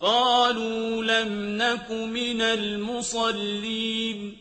قالوا لم نك من المصلين.